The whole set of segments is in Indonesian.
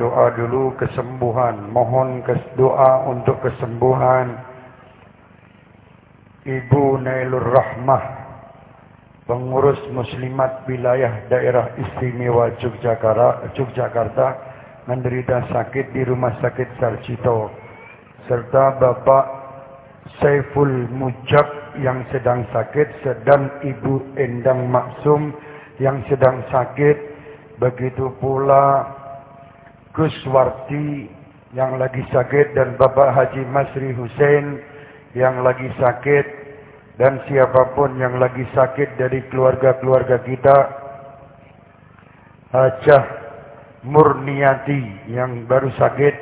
Doa dulu kesembuhan. Mohon doa untuk kesembuhan. Ibu Nailur Rahmah. Pengurus Muslimat Wilayah Daerah Istimewa Yogyakarta, Yogyakarta menderita sakit di Rumah Sakit Sarjito. Serta Bapak Saiful Mujab yang sedang sakit sedang Ibu Endang Maksum yang sedang sakit. Begitu pula Gus Warti yang lagi sakit dan Bapak Haji Masri Hussein yang lagi sakit dan siapa pun yang lagi sakit dari keluarga-keluarga kita Hajah Murniati yang baru sakit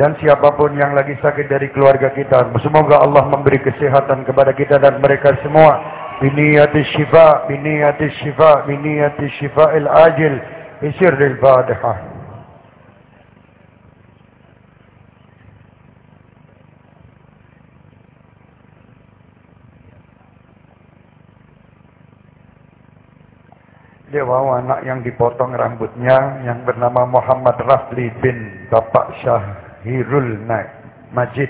dan siapa pun yang lagi sakit dari keluarga kita semoga Allah memberi kesehatan kepada kita dan mereka semua. Biniyati syifa biniyati syifa biniyati syifa al-ajil bisirril fatihah Dia bawa anak yang dipotong rambutnya yang bernama Muhammad Rafli bin Bapak Syahirul Majid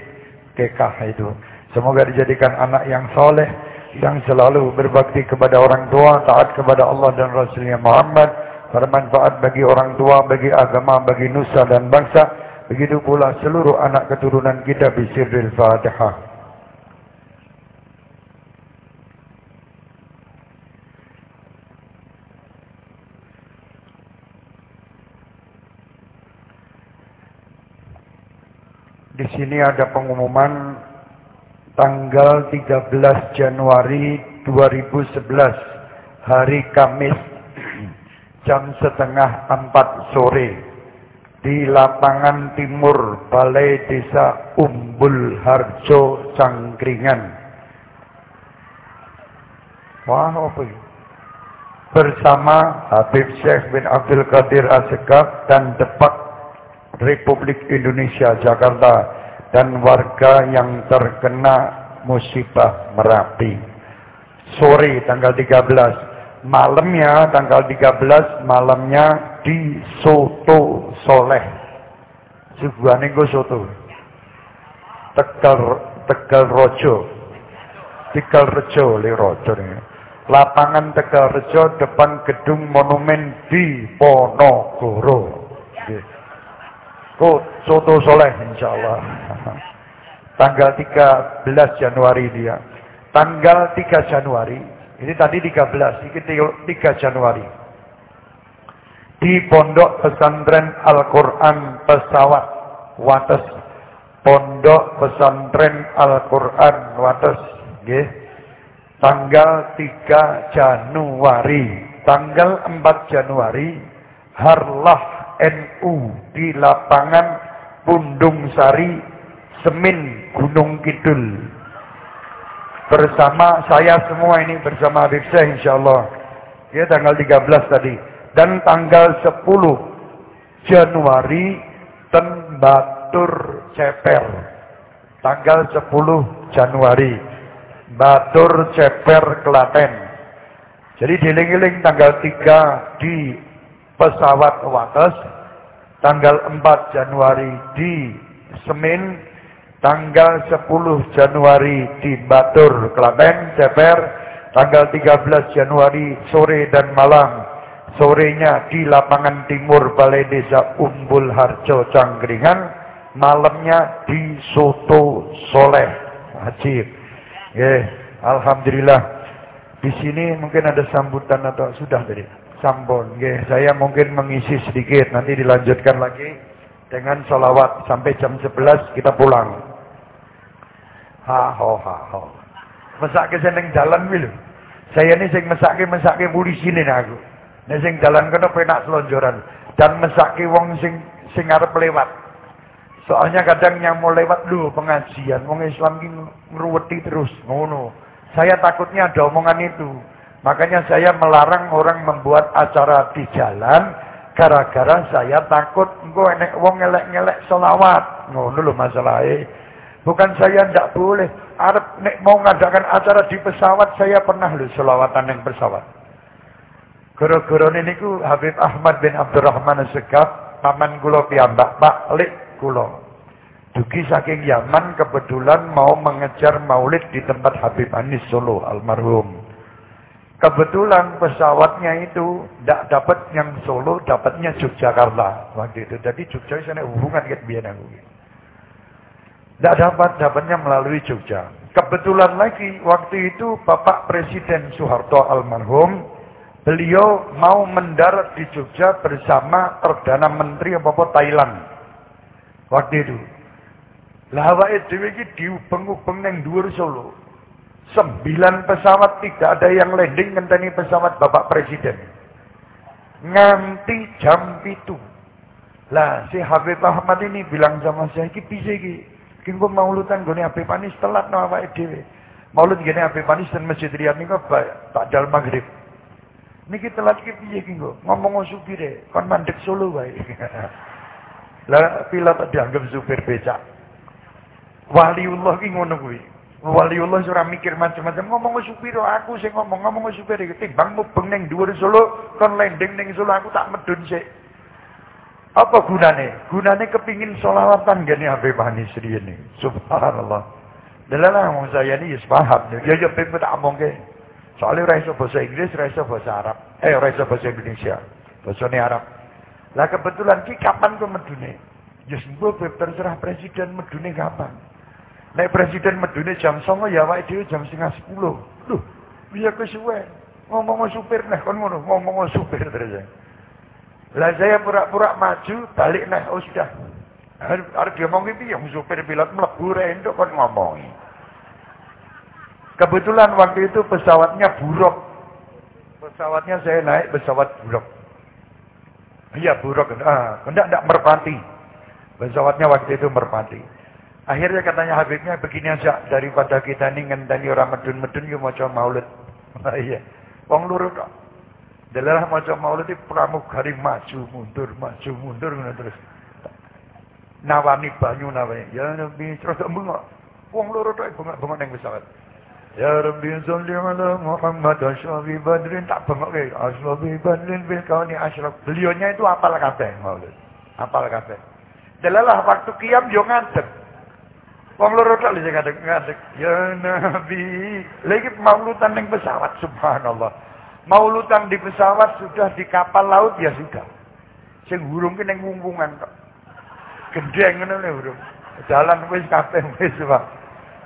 Kekah itu. Semoga dijadikan anak yang soleh, yang selalu berbakti kepada orang tua, taat kepada Allah dan Rasulnya Muhammad, bermanfaat bagi orang tua, bagi agama, bagi nusa dan bangsa. Begitu pula seluruh anak keturunan kita bisirril Fatihah. Di sini ada pengumuman tanggal 13 Januari 2011 hari Kamis jam setengah empat sore di lapangan timur Balai Desa Umbul Harjo Cangkringan. Wah, apa ini? Bersama Habib Syekh bin Abdul Qadir Asegaf dan Depak Republik Indonesia Jakarta dan warga yang terkena musibah Merapi. Sore tanggal 13, malamnya tanggal 13 malamnya di Soto Soleh. Sebuah nego soto. Tegal Tegal Rojo. Tegal Rejo le Rojo. Lapangan Tegal Rejo depan gedung monumen di Ponorogo. Oh, soto soleh insya Allah. Tanggal 13 Januari dia. Tanggal 3 Januari. Ini tadi 13, ini 3 Januari. Di Pondok Pesantren Al-Quran Pesawat Wates. Pondok Pesantren Al-Quran Wates. Okay. Tanggal 3 Januari. Tanggal 4 Januari. Harlah NU di lapangan Pundung Sari, Semin, Gunung Kidul. Bersama saya semua ini bersama Habib Syekh insyaallah. Ya tanggal 13 tadi. Dan tanggal 10 Januari Tenbatur Ceper. Tanggal 10 Januari. Batur Ceper Klaten. Jadi diling-iling tanggal 3 di pesawat Wates tanggal 4 Januari di Semin tanggal 10 Januari di Batur Klaten Ceper tanggal 13 Januari sore dan malam sorenya di lapangan timur Balai Desa Umbul Harjo Cangkringan malamnya di Soto Soleh Haji yeah. Alhamdulillah di sini mungkin ada sambutan atau sudah tadi Sampun. Nggih, saya mungkin mengisi sedikit nanti dilanjutkan lagi dengan salawat sampai jam 11 kita pulang. Ha ho ha ho. Mesake seneng jalan kuwi Saya ini sing mesake mesake polisi ini aku. Nek sing jalan kena penak selonjoran dan mesake wong sing sing arep. Soalnya kadang yang mau lewat dulu pengajian, wong Islam ki ngruweti terus ngono. Saya takutnya ada omongan itu. Makanya saya melarang orang membuat acara di jalan gara-gara saya takut engko enek wong ngelek-ngelek selawat. Ngono lho masalahnya. Bukan saya tidak boleh. Arab nek mau ngadakan acara di pesawat saya pernah lho selawatan yang pesawat. Gara-gara niku Habib Ahmad bin Abdurrahman Segaf paman kula piyambak, Pak, lik kula. Dugi saking Yaman kebetulan mau mengejar maulid di tempat Habib Anis Solo almarhum. Kebetulan pesawatnya itu tidak dapat yang Solo, dapatnya Yogyakarta waktu itu. Jadi Jogja sana hubungan ke biar aku. Tidak dapat, dapatnya melalui Jogja. Kebetulan lagi waktu itu Bapak Presiden Soeharto almarhum Beliau mau mendarat di Jogja bersama Perdana Menteri apa-apa Thailand. Waktu itu. Lah awake dhewe iki diubeng-ubeng ning dhuwur Solo. Sembilan pesawat tidak ada yang landing ngenteni pesawat Bapak Presiden. Nganti jam itu. Lah si Habib Ahmad ini bilang sama saya, iki piye iki? Ki mau maulutan gone Habib Anis telat no awake dhewe. Maulud gene Habib Anis dan Masjid Riyad niku tak dal maghrib. Niki telat iki piye ki nggo? Ngomong supire, kon mandek Solo wae. Lah pilot dianggap supir becak. Waliullah ngono kuwi. Waliullah ora mikir macam-macam ngomong supir aku sing ngomong ngomong supir iki timbang mubeng ning dhuwur Solo kon landing ning Solo aku tak medun sik. Apa gunane? Gunane kepingin solawatan gini Habib Hanis ini. Subhanallah. Delalah wong saya ini ya paham. Ya ya ben tak omongke. Soalnya ora iso bahasa Inggris, ora bahasa Arab. Eh ora bahasa Indonesia. Bahasane Arab. Lah kebetulan ki kapan ku medune? Ya sembuh terserah presiden medune kapan. Nek presiden medune jam 09.00 ya awake dhewe jam setengah 10. Loh, piye kesuwe? Ngomong supir nek kon ngono, ngomong supir terus. Lah saya pura-pura maju, balik nek oh sudah. Dia ngomong piye supir pilot mlebu rendok kon ngomongi. Kebetulan waktu itu pesawatnya buruk. Pesawatnya saya naik pesawat buruk. Iya buruk. Ah, enggak enggak merpati. Pesawatnya waktu itu merpati. Akhirnya katanya Habibnya begini aja daripada kita ini ngenteni orang medun-medun yuk mau maulid. Ah, iya. Wong luru kok. Delalah mau maulid itu pramugari maju mundur maju mundur terus. Nawani banyu nawani. Ya nabi terus bengok. Wong luru tok bengok-bengok ning pesawat. Ya Rabbi salli ala Muhammad ashabi badrin tak bengok ke ashabi badrin bil kauni ashraf. Beliaunya itu apal kabeh maulid. Apal kabeh. Delalah waktu kiam yo ngadeg. Lho sing ngadeg ngadeg. Ya Nabi. Lagi maulutan ning pesawat subhanallah. Maulutan di pesawat sudah di kapal laut ya sudah. Sing burung ki ning wungkungan kok. Gendeng ngono lho burung. Jalan wis kabeh wis Pak.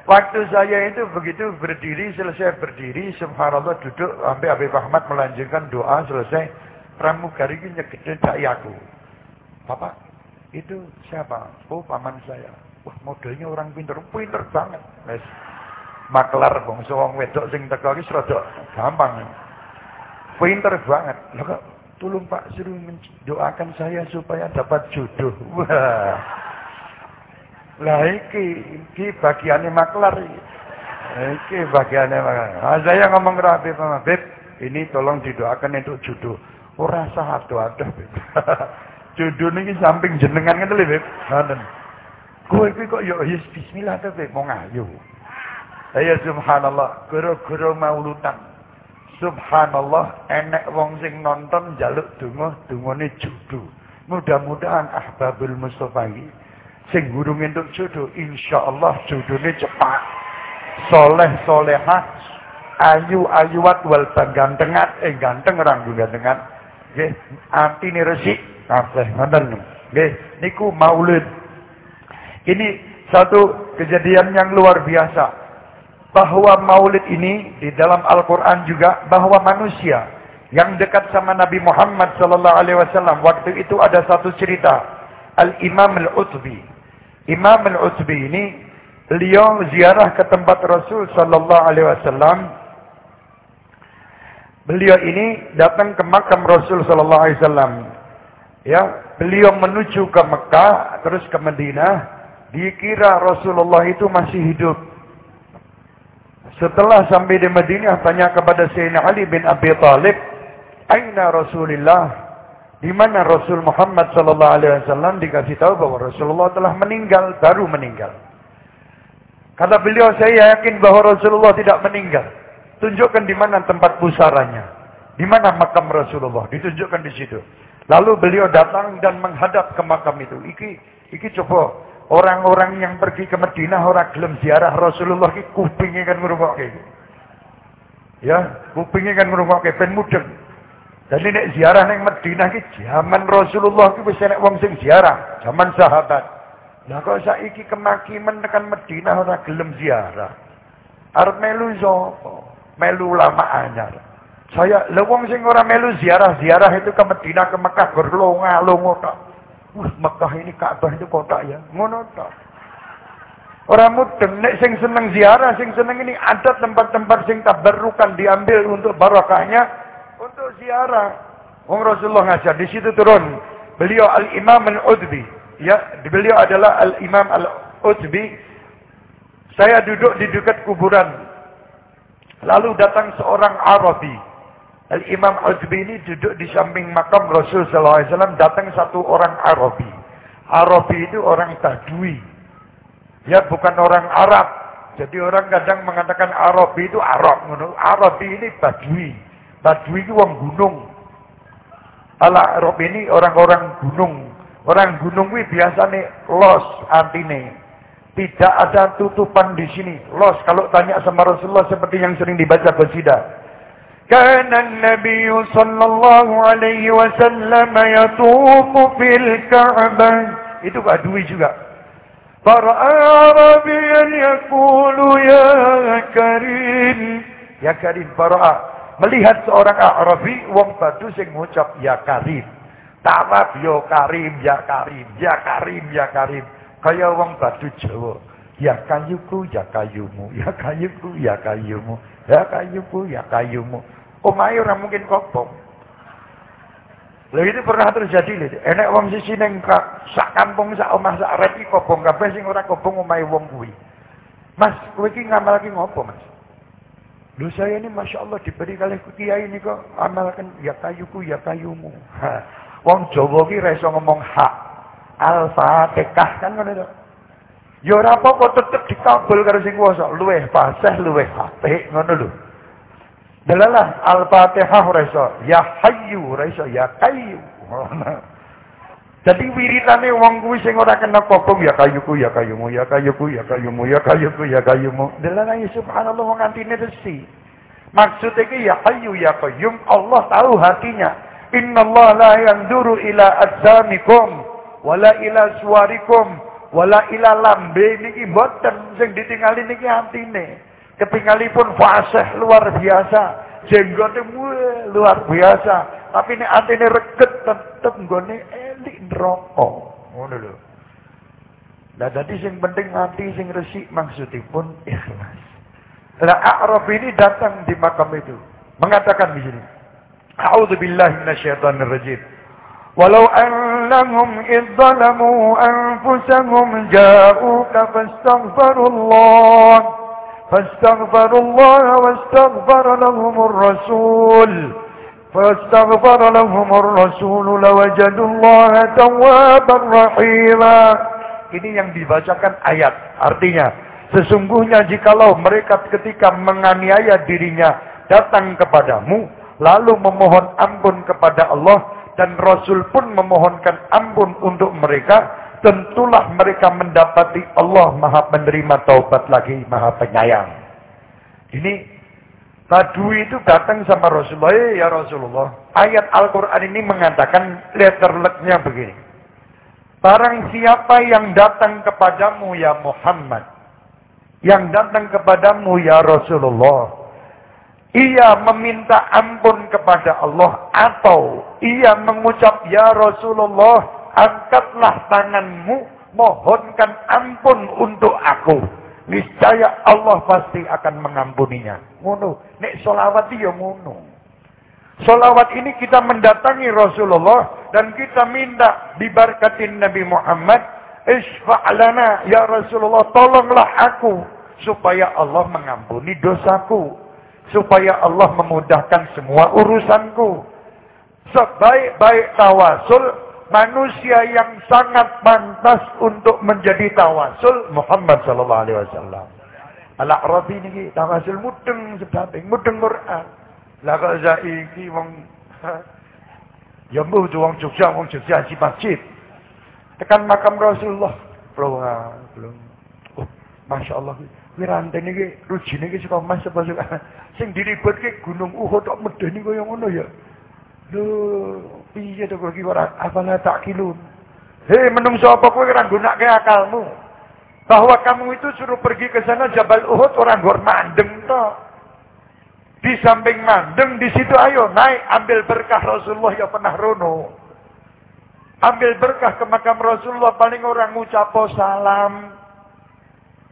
Waktu saya itu begitu berdiri, selesai berdiri, subhanallah duduk, sampai Habib Ahmad melanjutkan doa, selesai. Pramugari ini nyegetin aku. Bapak, itu siapa? Oh, paman saya. Wah, modelnya orang pinter, pinter banget. Wes, maklar bang, wong wedok sing teko iki rada gampang. Pinter banget. Lah kok tolong Pak suruh doakan saya supaya dapat jodoh. Wah. Lah iki iki bagiannya maklar iki. Iki bagiannya maklar. Nah, saya ngomong ke Habib, Habib, ini tolong didoakan untuk jodoh. Ora sah ada, Beb. jodoh niki samping jenengan ngene lho, Beb. Ngoten. Kowe iki kok yo ya bismillah ta, Beb, mau ngayu. Ya subhanallah, guru-guru maulutan. Subhanallah, enek wong sing nonton jaluk donga, dungane jodoh. Mudah-mudahan ahbabul Mustafa iki Sing gurung entuk jodoh, insyaallah jodohnya cepat. Soleh solehah, ayu ayuat wal gantengat, eh ganteng ranggu gantengat. Nggih, antine resik kabeh ngoten. Nggih, niku maulid. Ini satu kejadian yang luar biasa. Bahwa maulid ini di dalam Al-Quran juga bahwa manusia yang dekat sama Nabi Muhammad sallallahu alaihi wasallam waktu itu ada satu cerita Al-Imam Al-Utbi Imam Al-Utbi ini beliau ziarah ke tempat Rasul sallallahu alaihi wasallam. Beliau ini datang ke makam Rasul sallallahu alaihi wasallam. Ya, beliau menuju ke Mekah terus ke Madinah, dikira Rasulullah itu masih hidup. Setelah sampai di Madinah tanya kepada Sayyidina Ali bin Abi Thalib, "Aina Rasulullah?" Di mana Rasul Muhammad sallallahu alaihi wasallam dikasih tahu bahwa Rasulullah telah meninggal, baru meninggal. Kata beliau, saya yakin bahwa Rasulullah tidak meninggal. Tunjukkan di mana tempat pusaranya. Di mana makam Rasulullah. Ditunjukkan di situ. Lalu beliau datang dan menghadap ke makam itu. Iki iki coba orang-orang yang pergi ke Madinah orang gelem ziarah Rasulullah iki kupingnya kan ngrungokke. Ya, kupingnya kan ngrungokke ben mudeng. Jadi nek ziarah ning Madinah iki zaman Rasulullah iki wis enek wong sing ziarah, zaman sahabat. Lah kok saiki kemaki menekan Madinah ora gelem ziarah. Arep melu sapa? Melu ulama anyar. Saya lewong sing ora melu ziarah-ziarah itu ke Madinah ke Mekah berlonga-longo tok. Wah, Mekah ini Ka'bah itu kota ya. Ngono tok. Orang mudeng nek sing seneng ziarah, sing seneng ini ada tempat-tempat sing tabarrukan diambil untuk barokahnya untuk ziarah. Wong Rasulullah ngajar di situ turun. Beliau Al-Imam Al-Udbi. Ya, beliau adalah Al-Imam Al-Udbi. Saya duduk di dekat kuburan. Lalu datang seorang Arabi. Al-Imam Al-Udbi ini duduk di samping makam Rasul sallallahu alaihi wasallam datang satu orang Arabi. Arabi itu orang Tadui. Ya, bukan orang Arab. Jadi orang kadang mengatakan Arabi itu Arab. Arabi ini Badui. Badui itu orang gunung. Ala Arab ini orang-orang gunung. Orang gunung ini biasanya los antine. Tidak ada tutupan di sini. Los kalau tanya sama Rasulullah seperti yang sering dibaca Qasidah. كان النبي صلى الله عليه وسلم يطوف في الكعبة itu badui juga فرأى عربيا يقول يا كريم يا كريم فرأى melihat seorang Arabi wong badu sing ngucap ya Karim. Tawaf yo Karim, ya Karim, ya Karim, ya Karim. Kaya wong badu Jawa. Ya kayuku, ya kayumu, ya kayuku, ya kayumu, ya kayuku, ya kayumu. Omahe ora mungkin kopong. Lha itu pernah terjadi lho. Enek wong sisi ning sak kampung sak omah sak rep iki kobong kabeh sing ora kobong omahe wong kuwi. Mas, kowe iki ngamal iki ngopo, Mas? Lu saya ini Masya Allah diberi kali kiai ini kok amalkan ya kayuku ya kayumu. Ha. Wong Jawa ki reso ngomong hak. Al-Fatihah kan ngono. Ya ora apa-apa tetep dikabul karo sing kuwasa. Luweh fasih, luweh apik ngono lho. Delalah Al-Fatihah reso ya hayyu reso ya kayu. Jadi wiritane wong kuwi sing ora kena kopong ya kayuku ya kayumu ya kayuku ya kayumu ya kayuku ya kayumu. Delane subhanallah wong antine resi. Maksud iki ya hayyu ya qayyum Allah tahu hatinya. Innallaha la yanzuru ila ajsamikum wala ila suwarikum wala ila lambe niki mboten sing ditingali niki antine. Kepingalipun fasih luar biasa. Jenggote luar biasa. Tapi ini antine reget tetep nggone elik neraka. Ngono lho. Lah dadi sing penting ati sing resik maksudipun ikhlas. Lah A'raf ini datang di makam itu mengatakan di sini. A'udzu billahi minasyaitonir rajim. Walau annahum idh zalamu anfusahum ja'uka fastaghfirullah fastaghfirullah wastaghfar lahumur rasul فاستغفر لهم الرسول لوجدوا الله توابا رحيما ini yang dibacakan ayat artinya sesungguhnya jikalau mereka ketika menganiaya dirinya datang kepadamu lalu memohon ampun kepada Allah dan Rasul pun memohonkan ampun untuk mereka tentulah mereka mendapati Allah maha menerima taubat lagi maha penyayang ini Badui itu datang sama Rasulullah, ya Rasulullah. Ayat Al-Quran ini mengatakan letterleknya begini. Barang siapa yang datang kepadamu ya Muhammad. Yang datang kepadamu ya Rasulullah. Ia meminta ampun kepada Allah. Atau ia mengucap ya Rasulullah. Angkatlah tanganmu. Mohonkan ampun untuk aku niscaya Allah pasti akan mengampuninya. Ngono. Nek solawat ya ngono. Solawat ini kita mendatangi Rasulullah dan kita minta diberkatin Nabi Muhammad. Isfa'lana ya Rasulullah tolonglah aku supaya Allah mengampuni dosaku. Supaya Allah memudahkan semua urusanku. Sebaik-baik tawasul manusia yang sangat pantas untuk menjadi tawasul Muhammad sallallahu alaihi wasallam. Al-Arabi niki tawasul mudeng sebab mudeng Quran. Lah kok saiki wong Ya mbuh wong Jogja, wong Jogja haji masjid. Tekan makam Rasulullah. Belum, belum. Oh, Masya Allah. Kuwi rantene iki rujine iki saka emas apa saka sing diribetke Gunung Uhud tok medeni kaya ngono ya. Lho, piye to kok iki ora afala takilun. Hei menungso apa kowe ora gunake akalmu? Bahwa kamu itu suruh pergi ke sana Jabal Uhud orang gor mandeng to. Di samping mandeng di situ ayo naik ambil berkah Rasulullah ya pernah rono. Ambil berkah ke makam Rasulullah paling orang ngucap salam.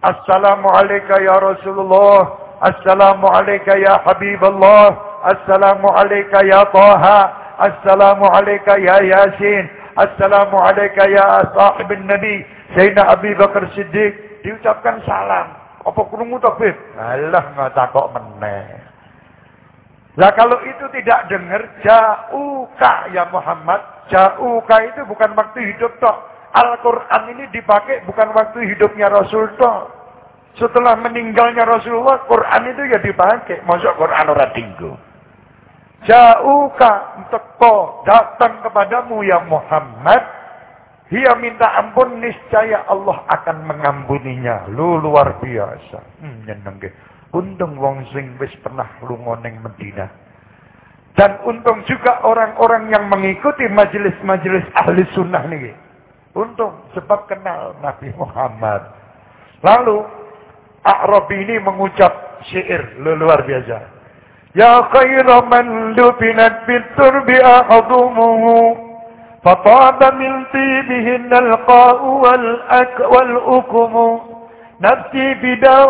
Assalamualaikum ya Rasulullah. Assalamualaikum ya Habibullah. Assalamualaikum ya Taha. Assalamualaikum ya Yasin. Assalamualaikum ya sahibin Nabi. Sayyidina Abi Bakar Siddiq. Diucapkan salam. Apa kurungu takbir? Allah ngatakok meneh. Lah kalau itu tidak dengar jauka ya Muhammad. Jauka itu bukan waktu hidup toh. Al-Quran ini dipakai bukan waktu hidupnya Rasul toh. Setelah meninggalnya Rasulullah, Quran itu ya dipakai. Masuk Quran orang tinggu. Jauhka teko datang kepadamu ya Muhammad. Dia minta ampun niscaya Allah akan mengampuninya. Lu luar biasa. Hmm, nyeneng Untung wong sing wis pernah lunga Madinah. Dan untung juga orang-orang yang mengikuti majelis-majelis ahli sunnah nih. Untung sebab kenal Nabi Muhammad. Lalu A'rabi ini mengucap syair luar biasa. Ya khaira man lubinat biturbi ahadumuhu فطاب من طيبهن القاء والأك والأكم نفسي بداء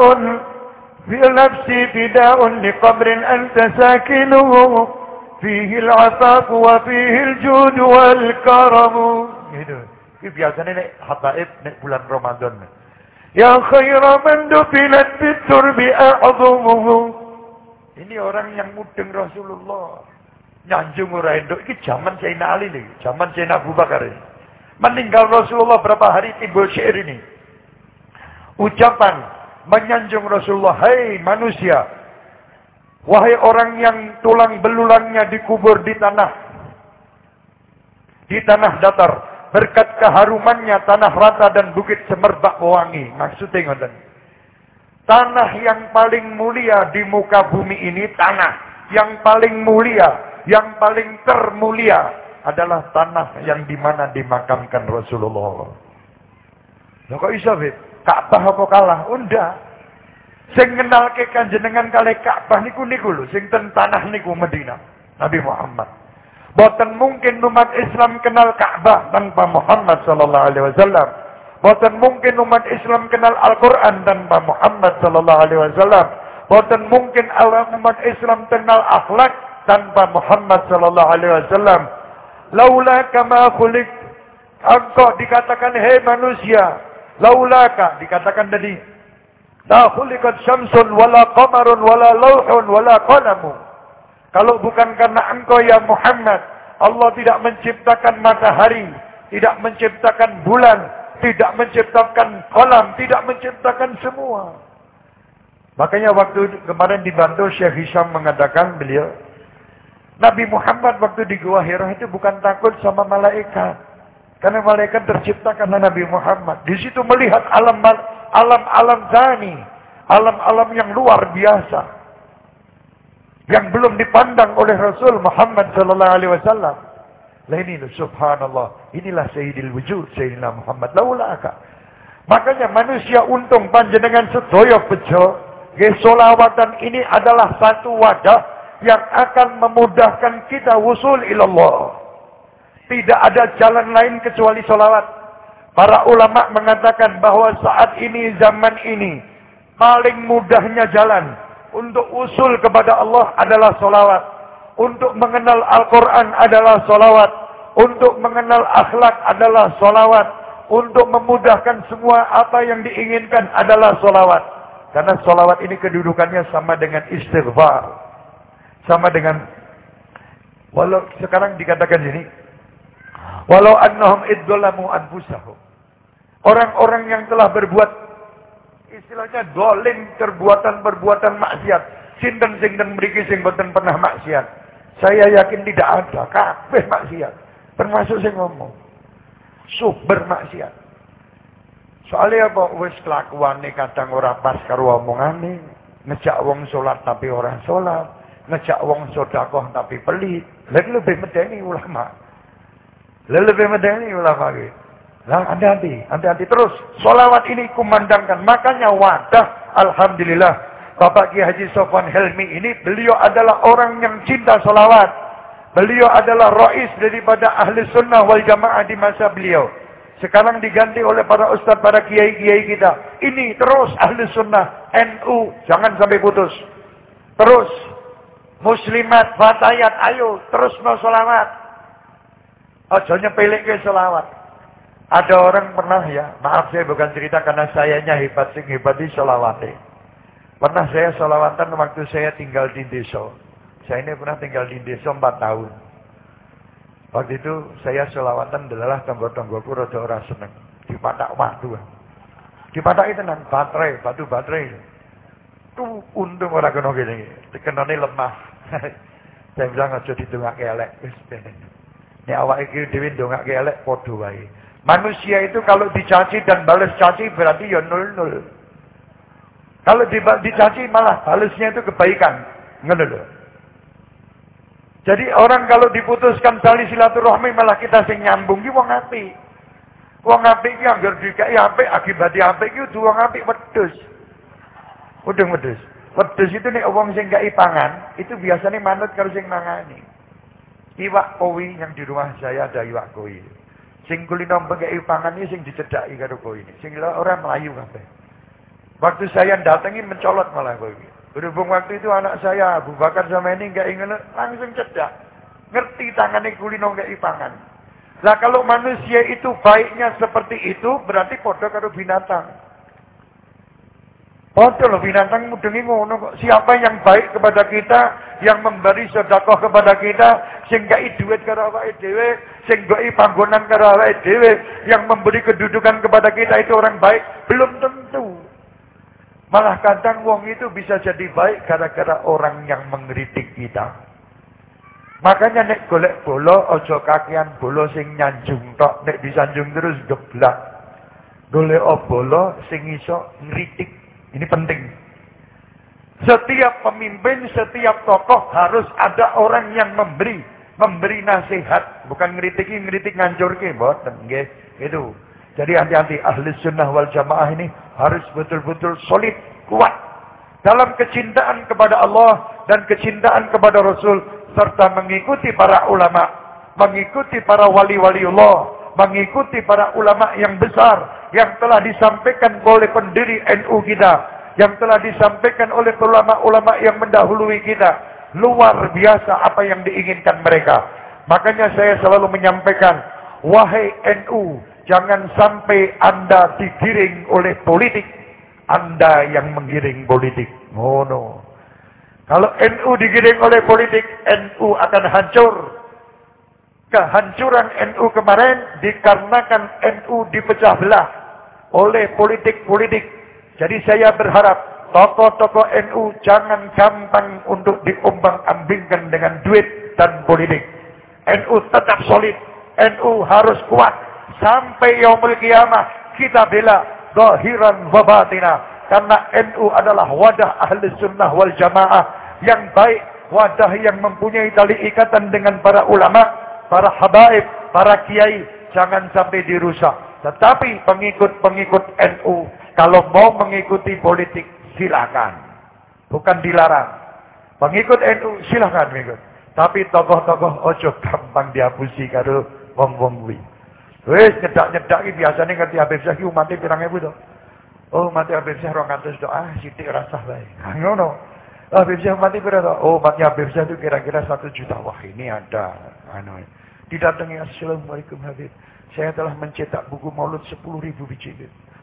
في نفسي بداء لقبر أنت ساكنه فيه العفاف وفيه الجود والكرم Ini biasanya nek habaib nek bulan Ramadan. Ya khaira man dufinat biturbi a'zumuhu. Ini orang yang mudeng Rasulullah. Nyanjung ora endok iki zaman Sayyidina Ali nih, zaman Sayyidina Abu Bakar. Meninggal Rasulullah berapa hari timbul syair ini. Ucapan menyanjung Rasulullah, "Hai manusia, wahai orang yang tulang belulangnya dikubur di tanah di tanah datar, Berkat keharumannya tanah rata dan bukit semerbak wangi. Maksudnya ngoten. Tanah yang paling mulia di muka bumi ini tanah yang paling mulia, yang paling termulia adalah tanah yang di mana dimakamkan Rasulullah. Lah kok iso, Bib? Ka'bah apa kalah? Unda. Sing kenal ke kanjenengan kali Ka'bah niku niku lho, sing ten tanah niku Madinah. Nabi Muhammad. Boten mungkin umat Islam kenal Ka'bah tanpa Muhammad sallallahu alaihi wasallam. Boten mungkin umat Islam kenal Al-Quran tanpa Muhammad sallallahu alaihi wasallam. Boten mungkin umat Islam kenal akhlak tanpa Muhammad sallallahu alaihi wasallam. Laula kama khuliq engkau dikatakan hei manusia. Laulaka dikatakan tadi. La khuliqat syamsun wala qamarun wala lauhun wala qalamun. Kalau bukan karena engkau ya Muhammad, Allah tidak menciptakan matahari, tidak menciptakan bulan, tidak menciptakan kolam, tidak menciptakan semua. Makanya waktu kemarin dibantu Syekh Hisham mengatakan beliau, Nabi Muhammad waktu di Gua Hira itu bukan takut sama malaikat. Karena malaikat tercipta karena Nabi Muhammad. Di situ melihat alam alam alam zani, alam-alam yang luar biasa yang belum dipandang oleh Rasul Muhammad sallallahu alaihi wasallam. Lah ini subhanallah, inilah sayyidil wujud sayyidina Muhammad laulaka. Makanya manusia untung panjenengan sedaya bejo, solawatan ini adalah satu wadah yang akan memudahkan kita wusul ilallah. Tidak ada jalan lain kecuali solawat. Para ulama mengatakan bahwa saat ini zaman ini paling mudahnya jalan untuk usul kepada Allah adalah solawat. Untuk mengenal Al-Quran adalah solawat. Untuk mengenal akhlak adalah solawat. Untuk memudahkan semua apa yang diinginkan adalah solawat. Karena solawat ini kedudukannya sama dengan istighfar. Sama dengan, walau sekarang dikatakan ini, walau annahum iddolamu anfusahum. Orang-orang yang telah berbuat istilahnya dolim perbuatan-perbuatan maksiat. Sinten mriki sing boten pernah maksiat. Saya yakin tidak ada. Kabeh maksiat. Termasuk saya ngomong. Super maksiat. Soalnya apa? Wis kelakuan kadang ora pas karo omongane. Ngejak wong sholat tapi orang sholat. Ngejak wong sodakoh tapi pelit. Lagi lebih medeni ulama. Lebih medeni ulama gitu. Nah, hati-hati, hati-hati terus. Solawat ini kumandangkan. Makanya wadah, Alhamdulillah. Bapak Ki Haji Sofwan Helmi ini, beliau adalah orang yang cinta solawat. Beliau adalah rois daripada ahli sunnah wal jamaah di masa beliau. Sekarang diganti oleh para ustaz, para kiai-kiai kita. Ini terus ahli sunnah, NU, jangan sampai putus. Terus, muslimat, fatayat, ayo, terus mau solawat. Ojo nyepelek ke solawat. Ada orang pernah ya, maaf saya bukan cerita karena sayanya hebat sing hebat di solawate. Pernah saya solawatan waktu saya tinggal di desa. Saya ini pernah tinggal di desa 4 tahun. Waktu itu saya solawatan adalah tonggo-tonggoku rada ora seneng. Dipatak waktu. Dipatak itu nang baterai, batu baterai. Tuh untung orang kena gini. Dikenani lemah. saya bilang aja didongake elek Ini awak iki dhewe ndongake elek padha wae. Manusia itu kalau dicaci dan balas caci berarti ya nol-nol. Kalau dicaci malah balasnya itu kebaikan. Ngono Jadi orang kalau diputuskan tali silaturahmi malah kita sing nyambung ki wong apik. Wong apik ki anggar dikai apik akibat apik ki wong apik wedhus. Udeng wedhus. Wedhus itu nek wong sing gak pangan, itu biasanya manut karo sing mangani. Iwak koi yang di rumah saya ada iwak koi. Sing kulino mbengkei pangan ini sing dicedaki karo kowe ini. Sing orang melayu kabeh. Waktu saya datangi mencolot malah kowe ini. Berhubung waktu itu anak saya Abu Bakar sama ini enggak ingin langsung cedak. Ngerti tangannya kulino enggak pangan. Lah kalau manusia itu baiknya seperti itu berarti podo karo binatang. Padha loh binatang mudengi ngono kok. Siapa yang baik kepada kita, yang memberi sedekah kepada kita, sing gai duit karo awake dhewe, sing goi panggonan karo awake dhewe, yang memberi kedudukan kepada kita itu orang baik, belum tentu. Malah kadang wong itu bisa jadi baik gara-gara orang yang mengkritik kita. Makanya nek golek bolo ojo kakian bolo sing nyanjung tok, nek disanjung terus geblak. Golek bolo sing iso ngritik ini penting. Setiap pemimpin, setiap tokoh harus ada orang yang memberi, memberi nasihat, bukan ngritiki, ngritik ngancurke, mboten nggih. Itu. Jadi hati-hati ahli sunnah wal jamaah ini harus betul-betul solid, kuat dalam kecintaan kepada Allah dan kecintaan kepada Rasul serta mengikuti para ulama, mengikuti para wali-wali Allah, mengikuti para ulama yang besar yang telah disampaikan oleh pendiri NU kita, yang telah disampaikan oleh ulama-ulama yang mendahului kita. Luar biasa apa yang diinginkan mereka. Makanya saya selalu menyampaikan, wahai NU, jangan sampai Anda digiring oleh politik. Anda yang menggiring politik. Oh no. Kalau NU digiring oleh politik, NU akan hancur kehancuran NU kemarin dikarenakan NU dipecah belah oleh politik-politik. Jadi saya berharap tokoh-tokoh NU jangan gampang untuk diombang-ambingkan dengan duit dan politik. NU tetap solid. NU harus kuat. Sampai yaumul kiamah kita bela zahiran wa batina. Karena NU adalah wadah ahli sunnah wal jamaah yang baik. Wadah yang mempunyai tali ikatan dengan para ulama para habaib, para kiai, jangan sampai dirusak. Tetapi pengikut-pengikut NU, kalau mau mengikuti politik, silakan. Bukan dilarang. Pengikut NU, silakan mengikut. Tapi tokoh-tokoh ojo gampang dihapusi karo wong-wong kuwi. Wis nyedak-nyedak iki biasane ngerti Habib Syah ki umate pirang ewu to. Oh, mati Habib Syah 200 to. Ah, sithik rasah bae. Ngono. Habib Syah mati berapa? Oh, mati Habib Syah itu kira-kira 1 juta. Wah, ini ada anu. Didatangi Assalamualaikum Habib. Saya telah mencetak buku maulud 10 ribu biji.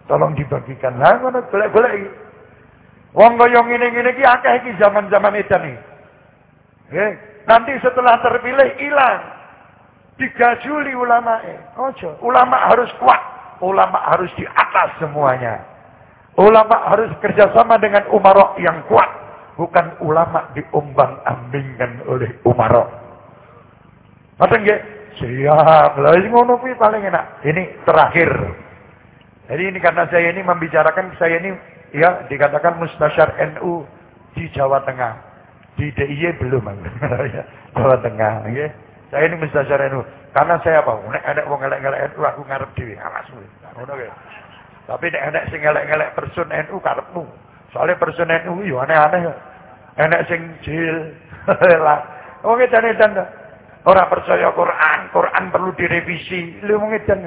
Tolong dibagikan. Lah ngono golek-golek Wong kaya ngene-ngene iki akeh iki zaman-zaman edan iki. Nggih. Nanti setelah terpilih hilang. Digajuli ulama Ojo. Ulama harus kuat. Ulama harus di atas semuanya. Ulama harus kerjasama dengan umarok yang kuat. bukan ulama diombang-ambingkan oleh Umaro. Ngoten nggih? Siap. Lah ngono kuwi paling enak. Ini terakhir. Jadi ini karena saya ini membicarakan saya ini ya dikatakan mustasyar NU di Jawa Tengah. Di DIY belum ya. Jawa Tengah nggih. Saya ini mustasyar NU. Karena saya apa? Nek ada wong elek-elek NU aku ngarep dhewe. Alas kuwi. Ngono nggih. Tapi nek enek sing elek-elek person NU karepmu. Soalnya person NU yo aneh-aneh. Enek sing jil. Lah, wong edan-edan Ora percaya Quran, Quran perlu direvisi. Lu wong edan.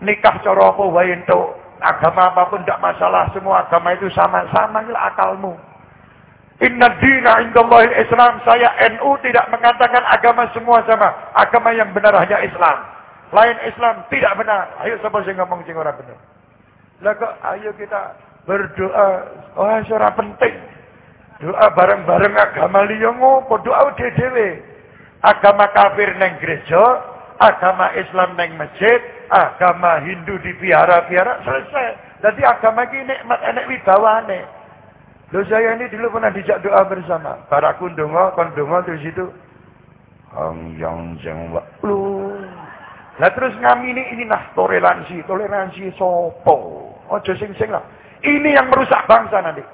Nikah cara apa wae. Agama apa pun tidak masalah, semua agama itu sama-sama ini akalmu. Inna dina indallahi Islam. Saya NU tidak mengatakan agama semua sama. Agama yang benar hanya Islam. Lain Islam tidak benar. Ayo siapa sih ngomong sing benar. Lah kok ayo kita berdoa. Oh, ora penting. Doa bareng-bareng agama liya ngopo? Doa dhewe-dhewe. Agama kafir neng gereja, agama Islam neng masjid, agama Hindu di biara-biara selesai. Jadi agama ini nikmat enek wibawane. Loh saya ini dulu pernah dijak doa bersama. Para kundungo, kundungo terus itu. Hong yang jeng lu. Lah terus ngamini ini nah toleransi, toleransi sopo. Ojo sing-sing lah. Ini yang merusak bangsa nanti.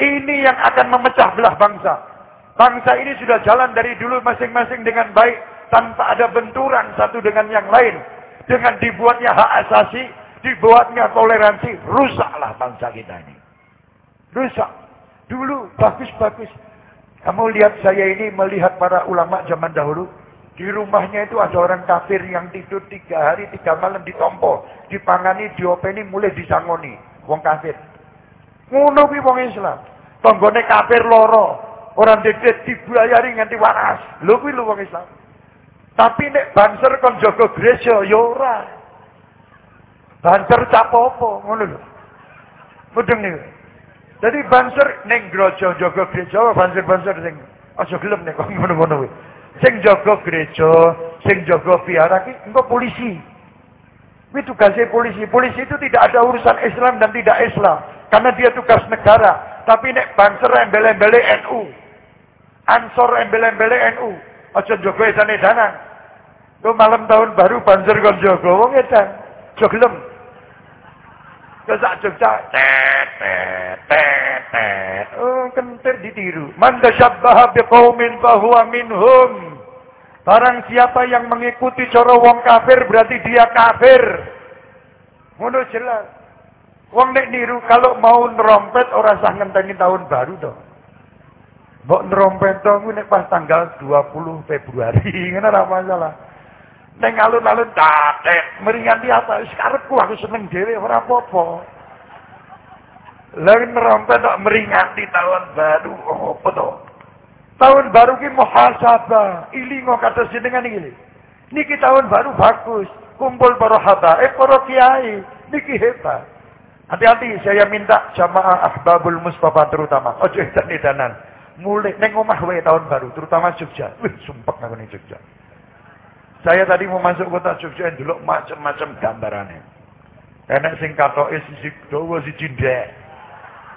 Ini yang akan memecah belah bangsa. Bangsa ini sudah jalan dari dulu masing-masing dengan baik. Tanpa ada benturan satu dengan yang lain. Dengan dibuatnya hak asasi, dibuatnya toleransi. Rusaklah bangsa kita ini. Rusak. Dulu bagus-bagus. Kamu lihat saya ini melihat para ulama zaman dahulu. Di rumahnya itu ada orang kafir yang tidur tiga hari, tiga malam ditompo. Dipangani, diopeni, mulai disangoni. Wong kafir. Ngono kuwi wong Islam. Tanggane kafir loro. Orang dedet dibayari nganti waras. Lho kuwi lho wong Islam. Tapi nek banser kon jaga gereja ya ora. Banser capopo ngono lho. Mudeng niku. Jadi banser ning gereja jaga gereja banser-banser sing aja gelem nek ngono-ngono kuwi. Sing jaga gereja, sing jaga biara ki engko polisi. Itu tugasnya polisi. Polisi itu tidak ada urusan Islam dan tidak Islam. Karena dia tugas negara. Tapi nek banser embel-embele NU. Ansor embel-embele NU. Aja jaga edan-edanan. Itu malam tahun baru banser kon jaga. Wong edan. Joglem. Kesak Jogja. Tet, tet, tet, tet. Oh, kentir ditiru. Man tasyabbaha biqaumin fahuwa minhum. Barang siapa yang mengikuti cara wong kafir berarti dia kafir. Ngono jelas. Wong nek niru kalau mau nerompet ora sah ngenteni tahun baru toh. Mbok nerompet to nek pas tanggal 20 Februari, ngene ora masalah. Neng alun-alun tatek, meringanti apa? Wis karepku aku seneng dhewe ora apa-apa. Lah nerompet tok meringati tahun baru, oh, toh? Tahun baru ki muhasabah. Ilingo kata dengan ini. Niki tahun baru bagus. Kumpul para habaib, para kiai. Niki hebat. Hati-hati saya minta jamaah ahbabul Mustafa terutama. Ojo edan-edanan. Mulai neng omah wae tahun baru, terutama Jogja. Wih, sumpah aku Jogja. Saya tadi mau masuk kota Jogja dulu macam-macam gambarannya. Enak sing katoke sisi dawa si cindek.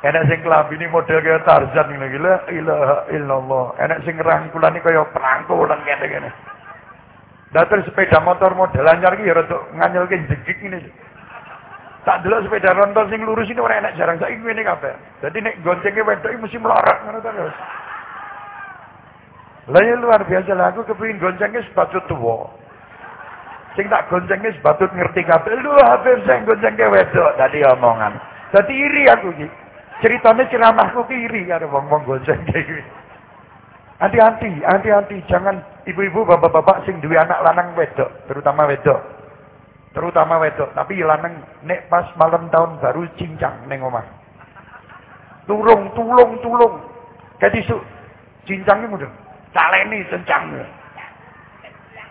Enak sing ini model kaya Tarzan ngene gila ilaha illallah. Enak sing rangkulane kaya perangkulan kene kene. Datur sepeda motor model anyar iki ya rada nganyelke jegik ini. Tak delok sepeda motor sing lurus ini ora enak jarang saiki ngene kabeh. Dadi nek goncenge wedok iki mesti melarat ngono ta, Guys. Lah ya luar biasa lah aku kepengin goncenge sepatu tua. Sing tak goncenge sepatu ngerti kabeh. Lu habis sing goncenge wedok tadi omongan. Dadi iri aku iki. Ceritanya ceramahku kiri ada wong-wong gonceng kayak gini. Hati-hati, hati-hati, jangan ibu-ibu, bapak-bapak sing duwe anak lanang wedok, terutama wedok. Terutama wedok, tapi lanang nek pas malam tahun baru cincang neng omah. Tulung, tulung, tulung. Kayak disu. Cincangnya mudah. Caleni kencang.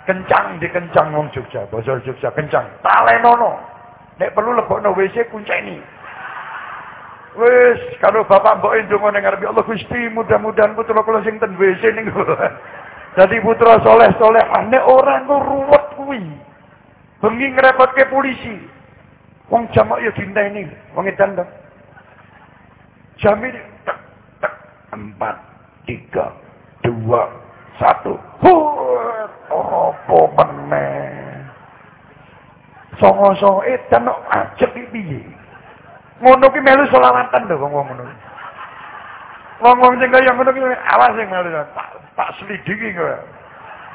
Kencang di kencang wong Jogja, bosol Jogja kencang. Talenono. Nek perlu lebokno WC kunceni. Wis, kalau bapak mbok ndonga ning ngarep Allah Gusti, mudah-mudahan putra kula sing ten WC niku. Dadi putra soleh-soleh ane orang kok ruwet kuwi. Bengi ngrepotke polisi. Wong jamak ya dinteni, wong edan to. Jami tak tak empat, tiga, dua, satu. Hur, apa meneh? Songo-songo edan kok ajek iki piye? Ngono ki melu selawatan lho wong-wong ngono. Wong-wong sing kaya ngono ki awas sing melu tak tak selidiki kowe.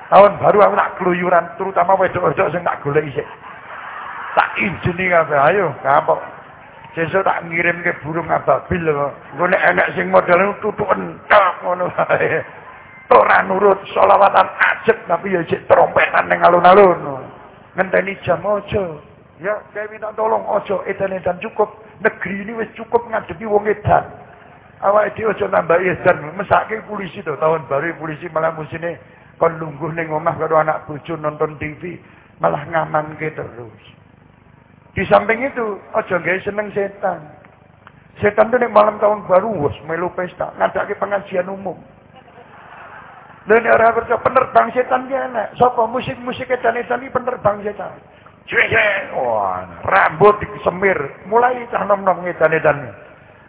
Tahun baru aku tak keluyuran terutama wedok-wedok sing tak golek isih. Tak izini kabeh ayo kapok. Sesuk tak ngirim ke burung ababil lho. Engko nek enek sing model tutuken tok ngono wae. Nurut selawatan ajek tapi ya cek trompetan ning alun-alun. Ngenteni jam ojo. Ya, saya minta tolong ojo edan-edan cukup. Negeri ini wis cukup ngadepi wong edan. Awak dhewe ojo nambah edan. Mesake polisi to tahun baru polisi malah musine kon lungguh ning omah karo anak bojo nonton TV malah ngamanke terus. Di samping itu, ojo gawe seneng setan. Setan itu nek malam tahun baru wis melu pesta, ngadake pengajian umum. Dan orang percaya penerbang setan dia enak. Sapa musik-musik edan-edan ini penerbang setan. Cuek, wah, rambut disemir, mulai cah nom-nom edan-edan.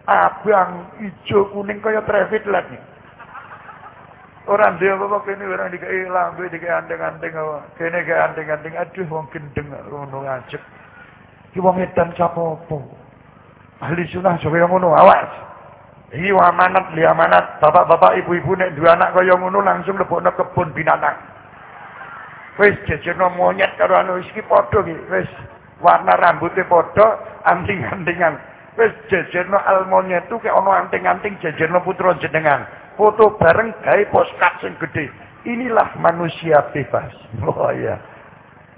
Abang, hijau, kuning kaya traffic light. Orang dia apa kene orang dikai lambe dikai andeng-andeng apa. Kene dikai andeng-andeng aduh wong gendeng ngono ngajek. Ki wong edan sapa apa? Ahli sunah yang ngono awas. Iki amanat li amanat bapak-bapak ibu-ibu nek dua anak kaya ngono langsung lebokno kebun binatang. Wis jejerno monyet karo anu iki padha iki wis warna rambutnya padha anting-antingan. Wis jejerno almonyet tu kayak ono anting-anting jejerno putra jenengan. Foto bareng gawe postcard sing gede. Inilah manusia bebas. Oh iya.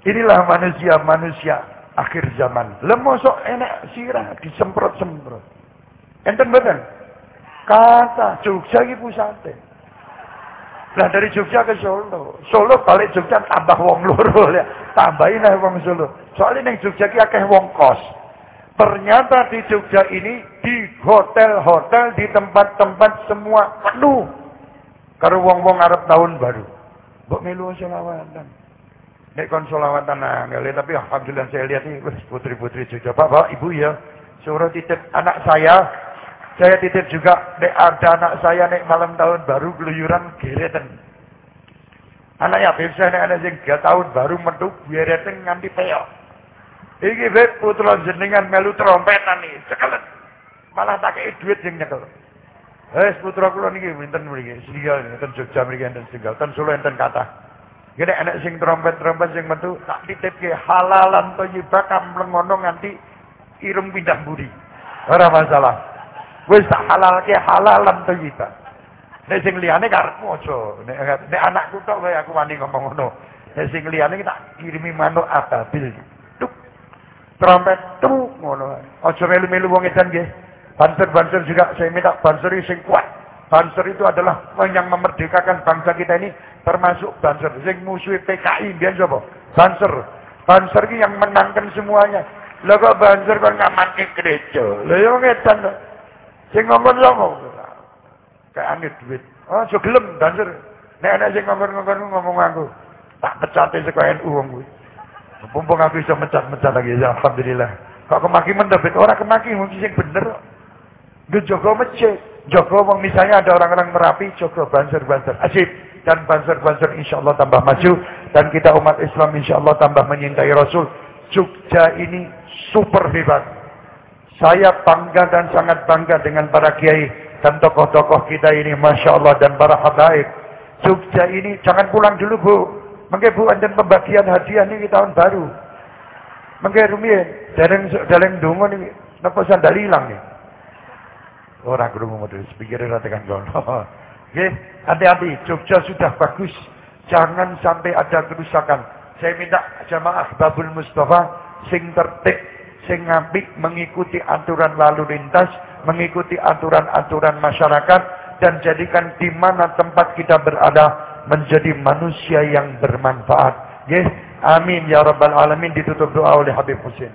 Inilah manusia-manusia akhir zaman. Lemosok enak sirah disemprot-semprot. Enten mboten? Kata Jogja iki pusate. Lah dari Jogja ke Solo. Solo balik Jogja tambah wong loro ya. Tambahin lah wong Solo. Soalnya neng Jogja ki akeh wong kos. Ternyata di Jogja ini di hotel-hotel di tempat-tempat semua penuh. Karo wong-wong Arab tahun baru. Mbok melu selawatan. Nek kon selawatan angel tapi alhamdulillah saya lihat nih putri-putri Jogja. Pak, Pak, Ibu ya. Suruh titip anak saya saya titip juga, nek ada anak saya nek malam tahun baru keluyuran gereten. Anak ya bisa nek anak sing 3 tahun baru metu gereten nganti peyok. Iki beb putra jenengan melu trompetan nih, cekelet. Malah tak kei duit sing nyekel. Wes putra kula niki minten mriki, singgah ten Jogja mriki enten singgah, ten Solo enten kata. Gede anak sing trompet-trompet sing metu tak titipke halalan thayyibah kamleng ngono nganti irung pindah budi. Ora masalah. Wis tak halalke halalan thayyibah. Nek sing liyane karepmu aja. Nek anakku tok aku wani ngomong ngono. Nek sing liyane tak kirimi manuk ababil. Trompet truk ngono. Aja melu-melu wong edan nggih. Banser-banser juga saya minta banser sing kuat. Banser itu adalah yang memerdekakan bangsa kita ini termasuk banser. Sing musuh PKI biar sapa? Banser. Banser ini yang menangkan semuanya. Lah kok banser kon ngamanke gereja. Lah yo ngedan. Sing ngomong sapa? Kayak aneh duit. Oh, aja gelem banser. Nek ana sing ngomong-ngomong ngomong aku, tak pecate NU wong kuwi. Mumpung aku bisa mecat-mecat lagi ya alhamdulillah. Kok kemaki mendebit orang kemaki mungkin sing bener. Jogo masjid. Jogo wong misalnya ada orang-orang merapi, jogo banser-banser. Asip. Dan banser-banser insya Allah tambah maju. Dan kita umat Islam insya Allah tambah menyintai Rasul. Jogja ini super hebat. Saya bangga dan sangat bangga dengan para kiai dan tokoh-tokoh kita ini, masya Allah dan para habaib. Jogja ini jangan pulang dulu bu, mungkin bu dan pembagian hadiah ini tahun baru. Mungkin rumit, dalam dalam dungo nih, napa sandali hilang nih. Orang oh, kerumuh model, pikirin ratakan kono. Oke, hati-hati, Jogja sudah bagus. Jangan sampai ada kerusakan. Saya minta jamaah Babul Mustafa sing tertib sing apik mengikuti aturan lalu lintas, mengikuti aturan-aturan masyarakat dan jadikan di mana tempat kita berada menjadi manusia yang bermanfaat. Yes. Amin ya rabbal alamin ditutup doa oleh Habib Husain.